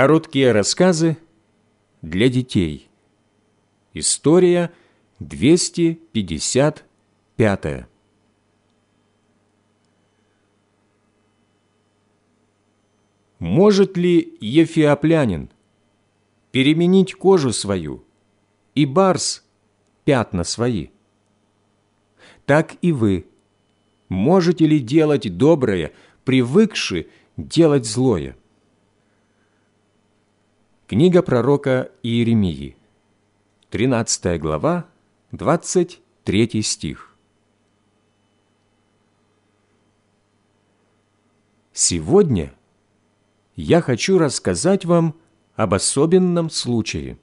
Короткие рассказы для детей. История 255. Может ли ефиоплянин переменить кожу свою и барс пятна свои? Так и вы можете ли делать доброе, привыкши делать злое? Книга пророка Иеремии, 13 глава, 23 стих. Сегодня я хочу рассказать вам об особенном случае.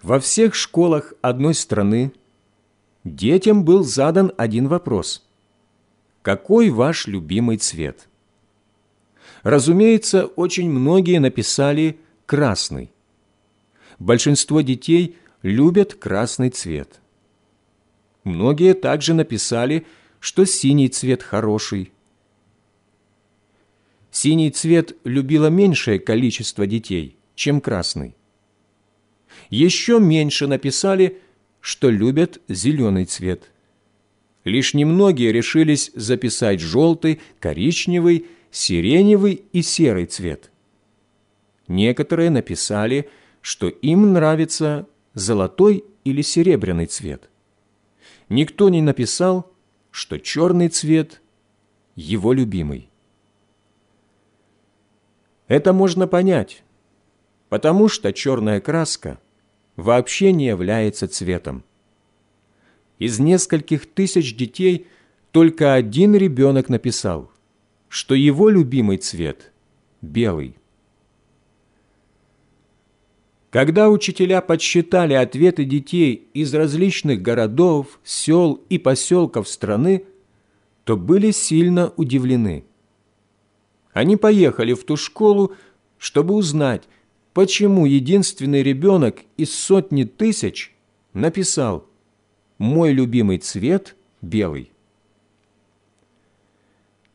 Во всех школах одной страны детям был задан один вопрос. Какой ваш любимый цвет? Разумеется, очень многие написали «красный». Большинство детей любят красный цвет. Многие также написали, что синий цвет хороший. Синий цвет любило меньшее количество детей, чем красный. Еще меньше написали, что любят зеленый цвет. Лишь немногие решились записать желтый, коричневый сиреневый и серый цвет. Некоторые написали, что им нравится золотой или серебряный цвет. Никто не написал, что черный цвет – его любимый. Это можно понять, потому что черная краска вообще не является цветом. Из нескольких тысяч детей только один ребенок написал что его любимый цвет – белый. Когда учителя подсчитали ответы детей из различных городов, сел и поселков страны, то были сильно удивлены. Они поехали в ту школу, чтобы узнать, почему единственный ребенок из сотни тысяч написал «Мой любимый цвет – белый».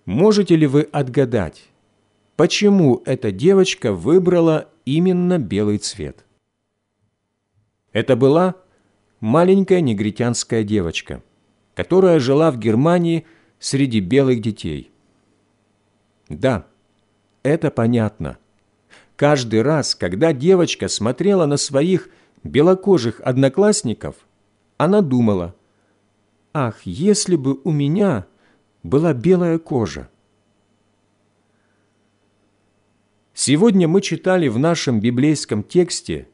Можете ли вы отгадать, почему эта девочка выбрала именно белый цвет? Это была маленькая негритянская девочка, которая жила в Германии среди белых детей. Да, это понятно. Каждый раз, когда девочка смотрела на своих белокожих одноклассников, она думала, «Ах, если бы у меня была белая кожа. Сегодня мы читали в нашем библейском тексте,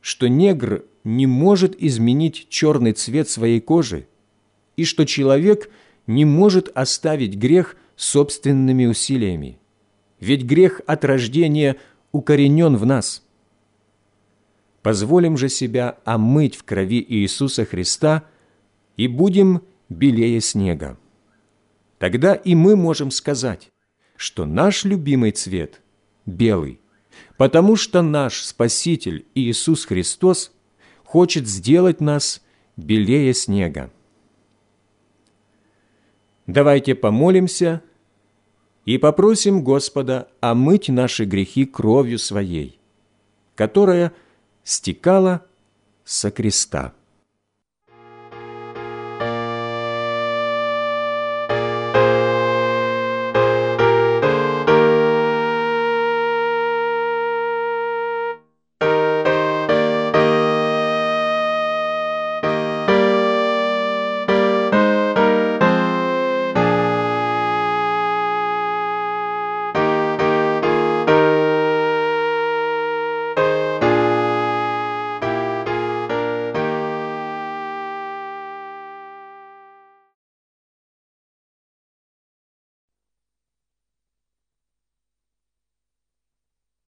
что негр не может изменить черный цвет своей кожи и что человек не может оставить грех собственными усилиями, ведь грех от рождения укоренен в нас. Позволим же себя омыть в крови Иисуса Христа и будем белее снега тогда и мы можем сказать, что наш любимый цвет – белый, потому что наш Спаситель Иисус Христос хочет сделать нас белее снега. Давайте помолимся и попросим Господа омыть наши грехи кровью Своей, которая стекала со креста.